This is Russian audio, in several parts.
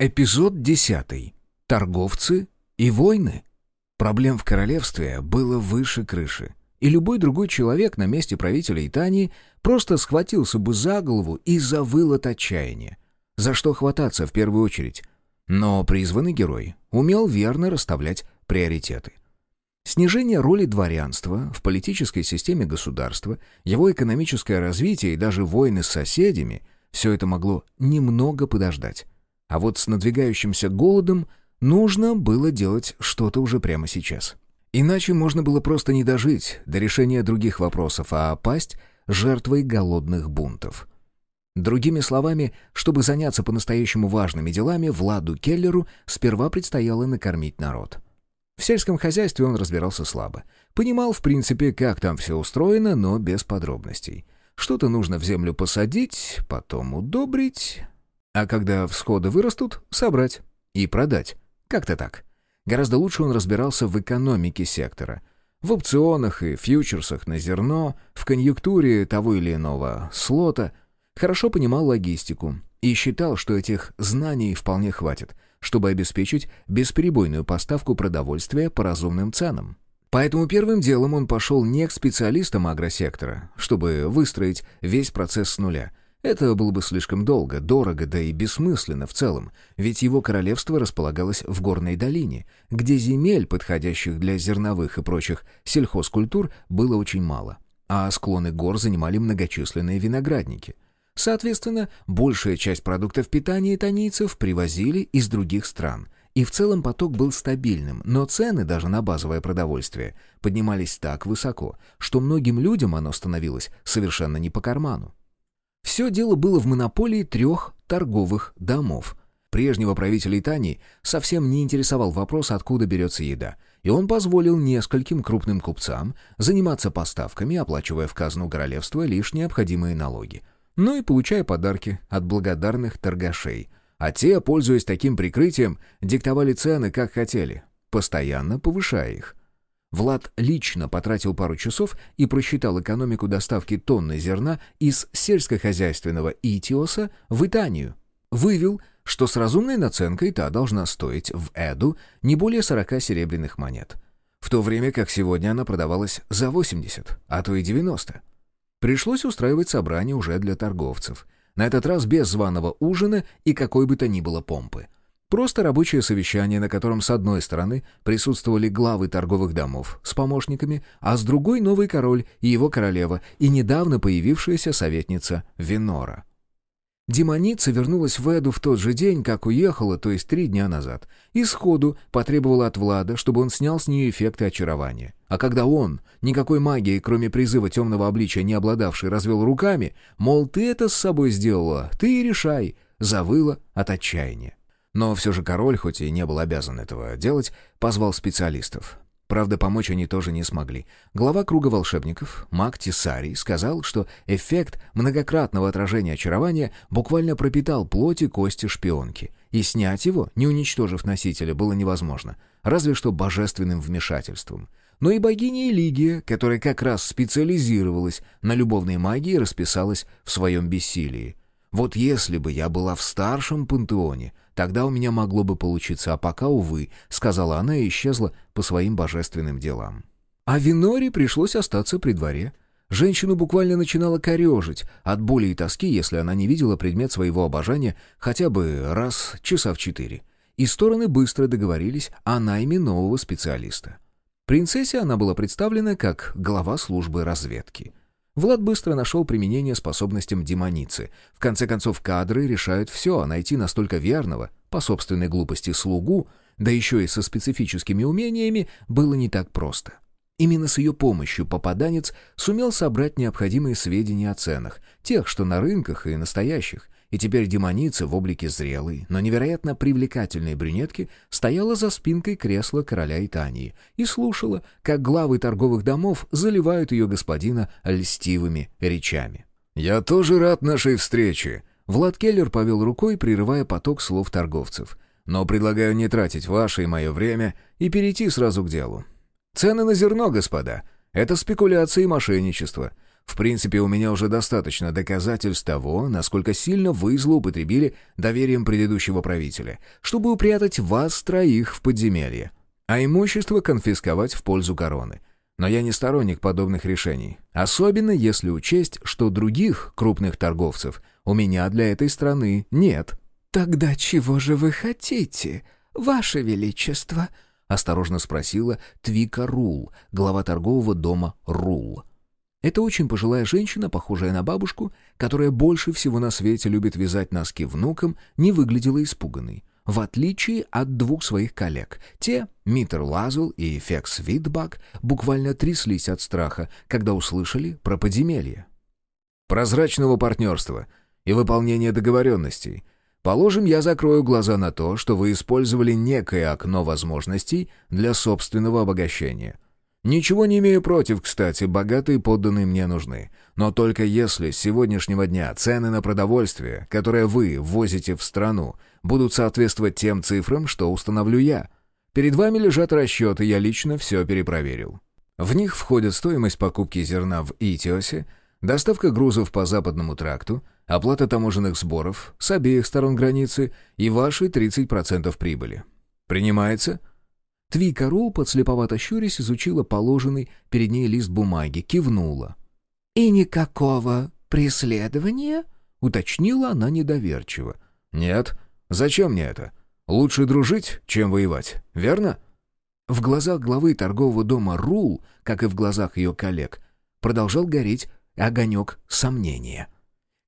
Эпизод десятый. Торговцы и войны. Проблем в королевстве было выше крыши. И любой другой человек на месте правителя Итании просто схватился бы за голову и завыл от отчаяния. За что хвататься в первую очередь? Но призванный герой умел верно расставлять приоритеты. Снижение роли дворянства в политической системе государства, его экономическое развитие и даже войны с соседями – все это могло немного подождать. А вот с надвигающимся голодом нужно было делать что-то уже прямо сейчас. Иначе можно было просто не дожить до решения других вопросов, а опасть жертвой голодных бунтов. Другими словами, чтобы заняться по-настоящему важными делами, Владу Келлеру сперва предстояло накормить народ. В сельском хозяйстве он разбирался слабо. Понимал, в принципе, как там все устроено, но без подробностей. Что-то нужно в землю посадить, потом удобрить, а когда всходы вырастут, собрать и продать. Как-то так. Гораздо лучше он разбирался в экономике сектора. В опционах и фьючерсах на зерно, в конъюнктуре того или иного слота. Хорошо понимал логистику и считал, что этих знаний вполне хватит, чтобы обеспечить бесперебойную поставку продовольствия по разумным ценам. Поэтому первым делом он пошел не к специалистам агросектора, чтобы выстроить весь процесс с нуля – это было бы слишком долго, дорого, да и бессмысленно в целом, ведь его королевство располагалось в горной долине, где земель, подходящих для зерновых и прочих сельхозкультур, было очень мало, а склоны гор занимали многочисленные виноградники. Соответственно, большая часть продуктов питания итанийцев привозили из других стран, и в целом поток был стабильным, но цены даже на базовое продовольствие поднимались так высоко, что многим людям оно становилось совершенно не по карману. Все дело было в монополии трех торговых домов. Прежнего правителя Итании совсем не интересовал вопрос, откуда берется еда, и он позволил нескольким крупным купцам заниматься поставками, оплачивая в казну королевства лишь необходимые налоги. Ну и получая подарки от благодарных торгашей. А те, пользуясь таким прикрытием, диктовали цены, как хотели, постоянно повышая их. Влад лично потратил пару часов и просчитал экономику доставки тонны зерна из сельскохозяйственного Итиоса в Итанию. Вывел, что с разумной наценкой та должна стоить в Эду не более 40 серебряных монет, в то время как сегодня она продавалась за 80, а то и 90. Пришлось устраивать собрание уже для торговцев. На этот раз без званого ужина и какой бы то ни было помпы. Просто рабочее совещание, на котором с одной стороны присутствовали главы торговых домов с помощниками, а с другой новый король и его королева и недавно появившаяся советница Винора. Демоница вернулась в Эду в тот же день, как уехала, то есть три дня назад, и сходу потребовала от Влада, чтобы он снял с нее эффекты очарования. А когда он, никакой магии, кроме призыва темного обличия не обладавший, развел руками, мол, ты это с собой сделала, ты и решай, завыла от отчаяния. Но все же король, хоть и не был обязан этого делать, позвал специалистов. Правда, помочь они тоже не смогли. Глава круга волшебников, маг Тисарий, сказал, что эффект многократного отражения очарования буквально пропитал плоть и кости шпионки, и снять его, не уничтожив носителя, было невозможно, разве что божественным вмешательством. Но и богиня Элигия, которая как раз специализировалась на любовной магии, расписалась в своем бессилии. Вот если бы я была в старшем пантеоне, тогда у меня могло бы получиться, а пока, увы, сказала она и исчезла по своим божественным делам. А Виноре пришлось остаться при дворе. Женщину буквально начинала корежить от боли и тоски, если она не видела предмет своего обожания хотя бы раз часа в четыре. И стороны быстро договорились о найме нового специалиста. Принцессе она была представлена как глава службы разведки — Влад быстро нашел применение способностям демоницы. В конце концов, кадры решают все, а найти настолько верного, по собственной глупости, слугу, да еще и со специфическими умениями, было не так просто. Именно с ее помощью попаданец сумел собрать необходимые сведения о ценах, тех, что на рынках и настоящих, и теперь демоница в облике зрелой, но невероятно привлекательной брюнетки стояла за спинкой кресла короля Итании и слушала, как главы торговых домов заливают ее господина льстивыми речами. «Я тоже рад нашей встрече», Влад Келлер повел рукой, прерывая поток слов торговцев. «Но предлагаю не тратить ваше и мое время и перейти сразу к делу. Цены на зерно, господа, это спекуляция и мошенничество. В принципе, у меня уже достаточно доказательств того, насколько сильно вы злоупотребили доверием предыдущего правителя, чтобы упрятать вас троих в подземелье, а имущество конфисковать в пользу короны. Но я не сторонник подобных решений, особенно если учесть, что других крупных торговцев у меня для этой страны нет. «Тогда чего же вы хотите, ваше величество?» — осторожно спросила Твика Рул, глава торгового дома Рул. Это очень пожилая женщина, похожая на бабушку, которая больше всего на свете любит вязать носки внукам, не выглядела испуганной. В отличие от двух своих коллег. Те, Миттер Лазл и Фекс Витбак, буквально тряслись от страха, когда услышали про подземелье. «Прозрачного партнерства и выполнения договоренностей. Положим, я закрою глаза на то, что вы использовали некое окно возможностей для собственного обогащения. Ничего не имею против, кстати, богатые подданные мне нужны. Но только если с сегодняшнего дня цены на продовольствие, которое вы ввозите в страну, будут соответствовать тем цифрам, что установлю я. Перед вами лежат расчеты, я лично все перепроверил. В них входят стоимость покупки зерна в Итиосе, доставка грузов по западному тракту, оплата таможенных сборов с обеих сторон границы и ваши 30% прибыли. Принимается? Твика Рул, подслеповато щурясь, изучила положенный перед ней лист бумаги, кивнула. «И никакого преследования?» — уточнила она недоверчиво. «Нет. Зачем мне это? Лучше дружить, чем воевать, верно?» В глазах главы торгового дома Рул, как и в глазах ее коллег, продолжал гореть огонек сомнения.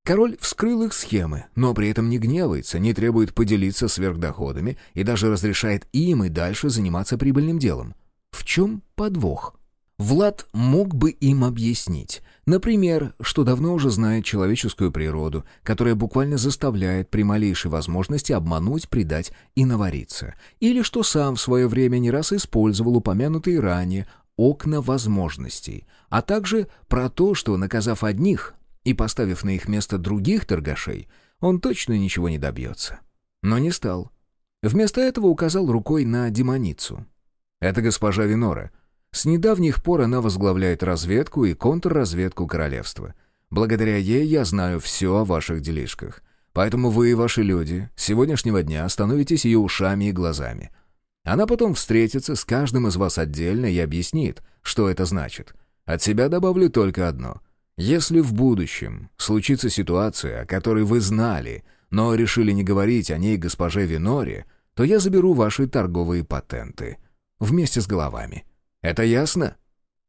Король вскрыл их схемы, но при этом не гневается, не требует поделиться сверхдоходами и даже разрешает им и дальше заниматься прибыльным делом. В чем подвох? Влад мог бы им объяснить. Например, что давно уже знает человеческую природу, которая буквально заставляет при малейшей возможности обмануть, предать и навариться. Или что сам в свое время не раз использовал упомянутые ранее окна возможностей, а также про то, что, наказав одних, и поставив на их место других торгашей, он точно ничего не добьется. Но не стал. Вместо этого указал рукой на демоницу. «Это госпожа Винора. С недавних пор она возглавляет разведку и контрразведку королевства. Благодаря ей я знаю все о ваших делишках. Поэтому вы и ваши люди с сегодняшнего дня становитесь ее ушами и глазами. Она потом встретится с каждым из вас отдельно и объяснит, что это значит. От себя добавлю только одно. Если в будущем случится ситуация, о которой вы знали, но решили не говорить о ней госпоже Виноре, то я заберу ваши торговые патенты. Вместе с головами. Это ясно?»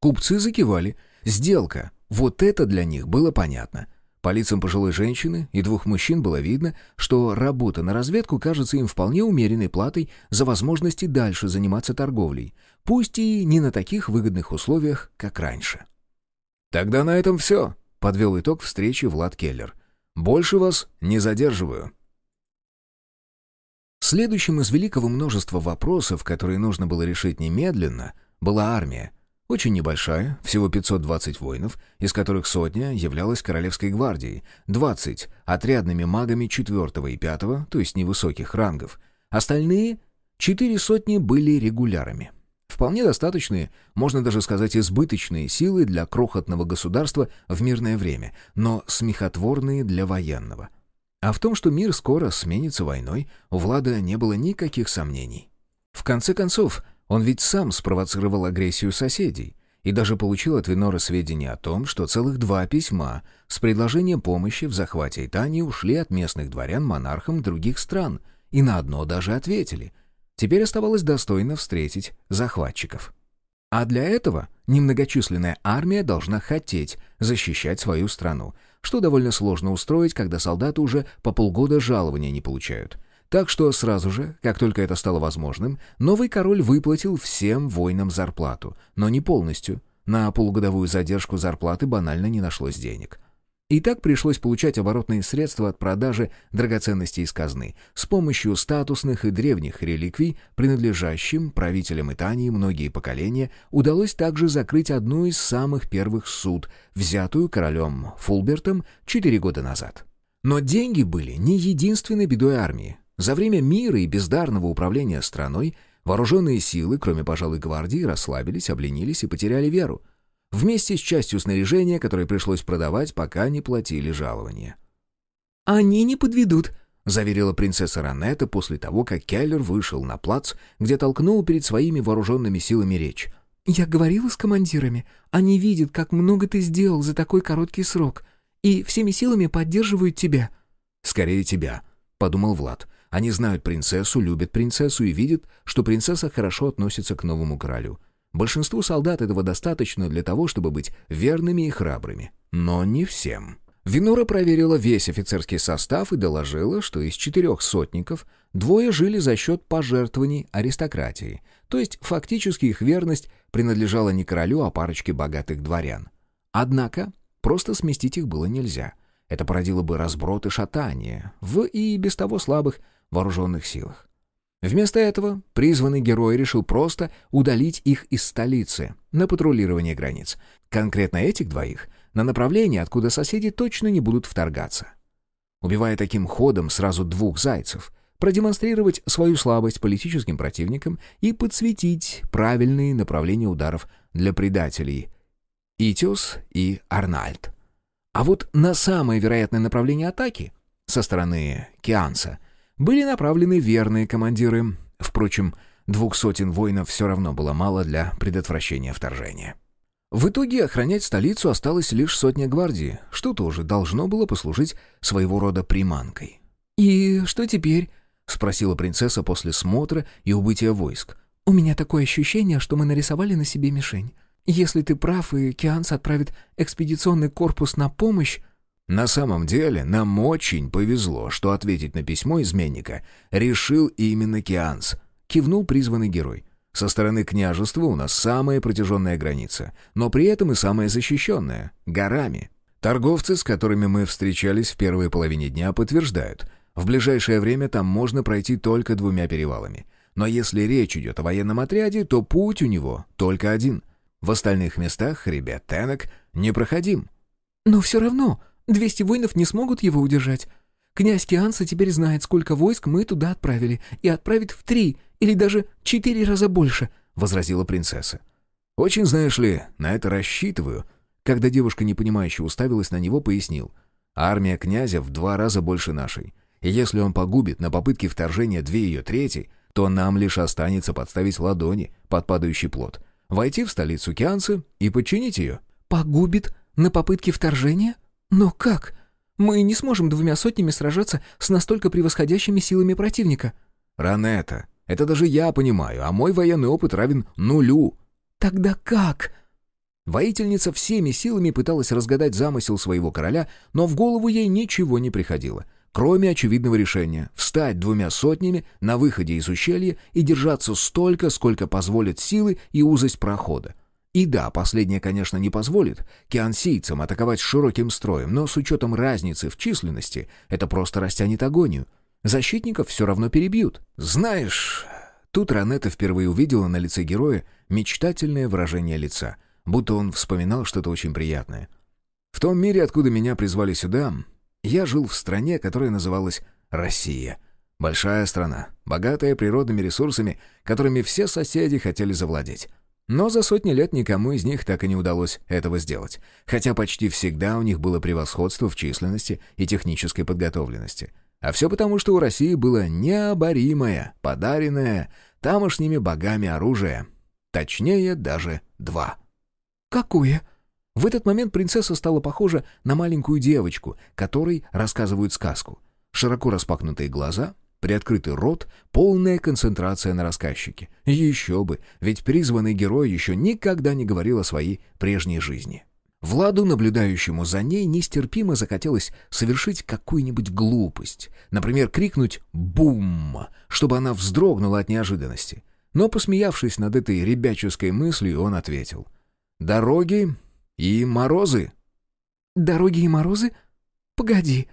Купцы закивали. «Сделка. Вот это для них было понятно». По лицам пожилой женщины и двух мужчин было видно, что работа на разведку кажется им вполне умеренной платой за возможности дальше заниматься торговлей, пусть и не на таких выгодных условиях, как раньше. «Тогда на этом все», — подвел итог встречи Влад Келлер. «Больше вас не задерживаю». Следующим из великого множества вопросов, которые нужно было решить немедленно, была армия. Очень небольшая, всего 520 воинов, из которых сотня являлась Королевской гвардией, 20 — отрядными магами 4 и 5, то есть невысоких рангов. Остальные — четыре сотни были регулярами. Вполне достаточные, можно даже сказать избыточные силы для крохотного государства в мирное время, но смехотворные для военного. А в том, что мир скоро сменится войной, у Влада не было никаких сомнений. В конце концов, он ведь сам спровоцировал агрессию соседей и даже получил от Винора сведения о том, что целых два письма с предложением помощи в захвате Итании ушли от местных дворян монархам других стран, и на одно даже ответили — Теперь оставалось достойно встретить захватчиков. А для этого немногочисленная армия должна хотеть защищать свою страну, что довольно сложно устроить, когда солдаты уже по полгода жалования не получают. Так что сразу же, как только это стало возможным, новый король выплатил всем воинам зарплату, но не полностью. На полугодовую задержку зарплаты банально не нашлось денег. И так пришлось получать оборотные средства от продажи драгоценностей из казны с помощью статусных и древних реликвий, принадлежащим правителям Итании многие поколения, удалось также закрыть одну из самых первых суд, взятую королем Фулбертом четыре года назад. Но деньги были не единственной бедой армии. За время мира и бездарного управления страной вооруженные силы, кроме, пожалуй, гвардии, расслабились, обленились и потеряли веру. Вместе с частью снаряжения, которое пришлось продавать, пока не платили жалования. «Они не подведут», — заверила принцесса Ранетта после того, как Келлер вышел на плац, где толкнул перед своими вооруженными силами речь. «Я говорила с командирами. Они видят, как много ты сделал за такой короткий срок, и всеми силами поддерживают тебя». «Скорее тебя», — подумал Влад. «Они знают принцессу, любят принцессу и видят, что принцесса хорошо относится к новому королю. Большинству солдат этого достаточно для того, чтобы быть верными и храбрыми. Но не всем». Винора проверила весь офицерский состав и доложила, что из четырех сотников двое жили за счет пожертвований аристократии, то есть фактически их верность принадлежала не королю, а парочке богатых дворян. Однако просто сместить их было нельзя. Это породило бы разброд и шатание в и без того слабых вооруженных силах. Вместо этого призванный герой решил просто удалить их из столицы на патрулирование границ. Конкретно этих двоих на направление, откуда соседи точно не будут вторгаться. Убивая таким ходом сразу двух зайцев, продемонстрировать свою слабость политическим противникам и подсветить правильные направления ударов для предателей Итиус и Арнальд. А вот на самое вероятное направление атаки со стороны Кианса были направлены верные командиры. Впрочем, двух сотен воинов все равно было мало для предотвращения вторжения. В итоге охранять столицу осталось лишь сотня гвардии, что тоже должно было послужить своего рода приманкой. «И что теперь?» — спросила принцесса после смотра и убытия войск. «У меня такое ощущение, что мы нарисовали на себе мишень. Если ты прав, и Кианс отправит экспедиционный корпус на помощь...» На самом деле, нам очень повезло, что ответить на письмо изменника решил именно Кианс, кивнул призванный герой. Со стороны княжества у нас самая протяженная граница, но при этом и самая защищенная — горами. Торговцы, с которыми мы встречались в первой половине дня, подтверждают, в ближайшее время там можно пройти только двумя перевалами. Но если речь идет о военном отряде, то путь у него только один. В остальных местах хребет Тенок непроходим. «Но все равно 200 воинов не смогут его удержать. Князь Кианса теперь знает, сколько войск мы туда отправили, и отправит в три или даже четыре раза больше», — возразила принцесса. «Очень, знаешь ли, на это рассчитываю». Когда девушка непонимающе уставилась на него, пояснил. «Армия князя в два раза больше нашей. И если он погубит на попытке вторжения две ее трети, то нам лишь останется подставить ладони под падающий плод, войти в столицу Кианса и подчинить ее». «Погубит на попытке вторжения? Но как? Мы не сможем двумя сотнями сражаться с настолько превосходящими силами противника». «Ранетта, это даже я понимаю, а мой военный опыт равен нулю». «Тогда как?» Воительница всеми силами пыталась разгадать замысел своего короля, но в голову ей ничего не приходило, кроме очевидного решения — встать двумя сотнями на выходе из ущелья и держаться столько, сколько позволят силы и узость прохода. И да, последнее, конечно, не позволит киансийцам атаковать широким строем, но с учетом разницы в численности это просто растянет агонию. Защитников все равно перебьют. Знаешь, тут Ранетта впервые увидела на лице героя мечтательное выражение лица, будто он вспоминал что-то очень приятное. В том мире, откуда меня призвали сюда, я жил в стране, которая называлась Россия. Большая страна, богатая природными ресурсами, которыми все соседи хотели завладеть. Но за сотни лет никому из них так и не удалось этого сделать, хотя почти всегда у них было превосходство в численности и технической подготовленности — а все потому, что у России было необоримое, подаренное тамошними богами оружие. Точнее, даже два. «Какое?» В этот момент принцесса стала похожа на маленькую девочку, которой рассказывают сказку. Широко распахнутые глаза, приоткрытый рот, полная концентрация на рассказчике. Еще бы, ведь призванный герой еще никогда не говорил о своей прежней жизни. Владу, наблюдающему за ней, нестерпимо захотелось совершить какую-нибудь глупость. Например, крикнуть «Бум!», чтобы она вздрогнула от неожиданности. Но, посмеявшись над этой ребяческой мыслью, он ответил «Дороги и морозы». «Дороги и морозы? Погоди».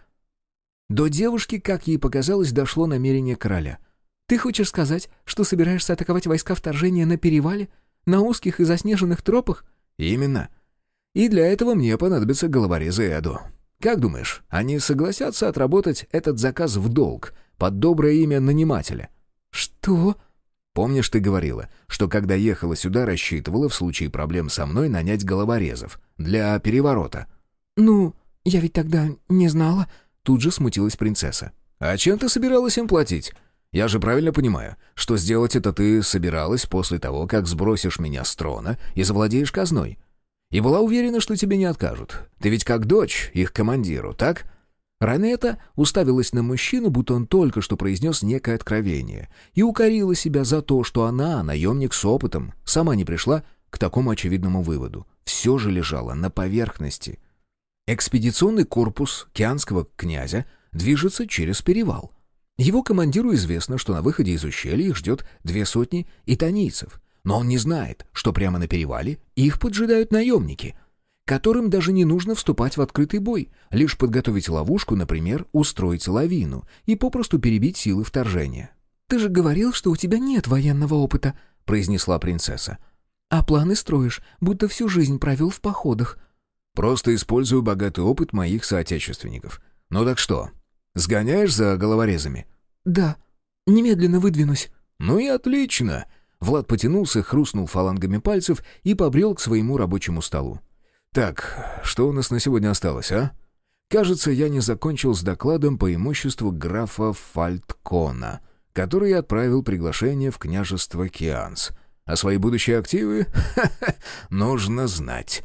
До девушки, как ей показалось, дошло намерение короля. «Ты хочешь сказать, что собираешься атаковать войска вторжения на перевале? На узких и заснеженных тропах?» «Именно». И для этого мне понадобятся головорезы Эду. Как думаешь, они согласятся отработать этот заказ в долг под доброе имя нанимателя?» «Что?» Помнишь, ты говорила, что когда ехала сюда, рассчитывала в случае проблем со мной нанять головорезов для переворота?» «Ну, я ведь тогда не знала», — тут же смутилась принцесса. «А чем ты собиралась им платить? Я же правильно понимаю, что сделать это ты собиралась после того, как сбросишь меня с трона и завладеешь казной. И была уверена, что тебе не откажут. Ты ведь как дочь их командиру, так?» Ранета уставилась на мужчину, будто он только что произнес некое откровение, и укорила себя за то, что она, наемник с опытом, сама не пришла к такому очевидному выводу. Все же лежало на поверхности. Экспедиционный корпус кианского князя движется через перевал. Его командиру известно, что на выходе из ущелья их ждет две сотни итанийцев, но он не знает, что прямо на перевале их поджидают наемники — которым даже не нужно вступать в открытый бой, лишь подготовить ловушку, например, устроить лавину и попросту перебить силы вторжения. «Ты же говорил, что у тебя нет военного опыта», — произнесла принцесса. «А планы строишь, будто всю жизнь провел в походах». «Просто использую богатый опыт моих соотечественников. Ну так что, сгоняешь за головорезами?» «Да, немедленно выдвинусь». «Ну и отлично!» Влад потянулся, хрустнул фалангами пальцев и побрел к своему рабочему столу. Так, что у нас на сегодня осталось, а? Кажется, я не закончил с докладом по имуществу графа Фальткона, который отправил приглашение в княжество Кианс. А свои будущие активы? нужно знать.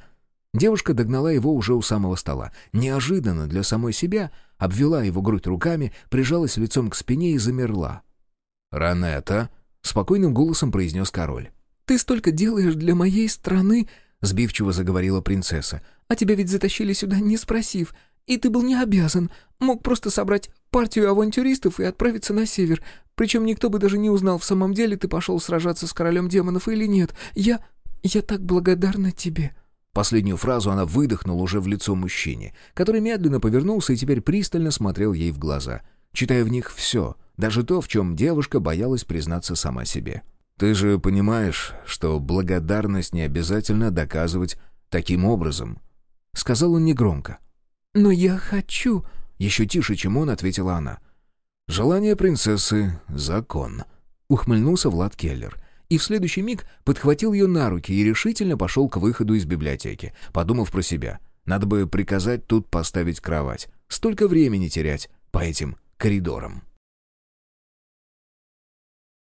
Девушка догнала его уже у самого стола. Неожиданно для самой себя обвела его грудь руками, прижалась лицом к спине и замерла. «Ранетта», — спокойным голосом произнес король. «Ты столько делаешь для моей страны», — сбивчиво заговорила принцесса. «А тебя ведь затащили сюда, не спросив. И ты был не обязан. Мог просто собрать партию авантюристов и отправиться на север. Причем никто бы даже не узнал, в самом деле ты пошел сражаться с королем демонов или нет. Я... я так благодарна тебе». Последнюю фразу она выдохнула уже в лицо мужчине, который медленно повернулся и теперь пристально смотрел ей в глаза, читая в них все, даже то, в чем девушка боялась признаться сама себе. Ты же понимаешь, что благодарность не обязательно доказывать таким образом?» Сказал он негромко. «Но я хочу...» Еще тише, чем он, ответила она. «Желание принцессы — закон», — ухмыльнулся Влад Келлер. И в следующий миг подхватил ее на руки и решительно пошел к выходу из библиотеки, подумав про себя. Надо бы приказать тут поставить кровать. Столько времени терять по этим коридорам.